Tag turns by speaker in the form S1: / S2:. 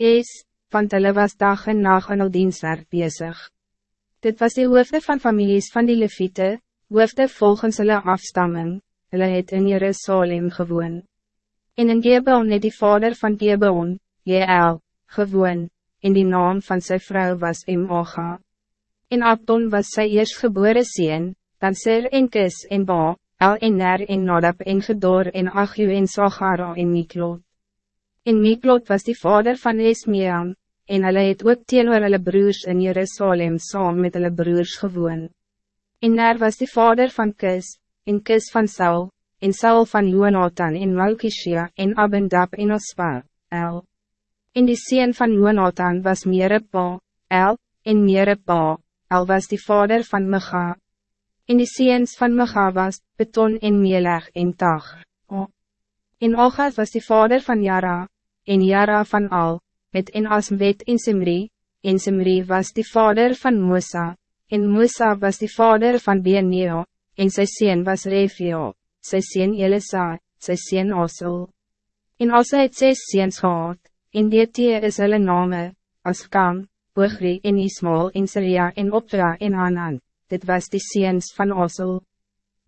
S1: is, want hulle was dag en nacht in al dienstwerk bezig. Dit was de hoofde van families van die Leviete, hoofde volgens hulle afstamming, hulle het in Jerusalem gewoon. En in Gebeon het die vader van Gebeon, Jeel, gewoon, en die naam van zijn vrouw was Emoga. En Abdon was sy eerstgebore sien, dan Sir en Kis en Ba, El en Ner en Nadab en Gedor en Achiu en Sagara en Miklot. En Miklot was die vader van Esmeam, en hulle het ook teenoor hulle broers in Jerusalem saam met hulle broers gewoon. En Ner was die vader van Kis, en Kis van Saul, en Saul van Jonathan en Malkishia en Abendab en Ospa, El. En die sien van Jonathan was Merepa, El, en Merepa, El was die vader van Micha. En die seens van Micha was Beton en Meleg en Tag. O. En Ogad was die vader van Jara, en Jara van Al, met en Asmwet en Simri, en Simri was die vader van Musa, en Musa was die vader van Benio, en sy sien was Refio, sy sien Elisa, sy sien Osel. En Asa het ses seens gehad, en dit is hulle name, Askam, Boogri en Ismael en Syria en Opra en Hanan, dit was die seens van Osel.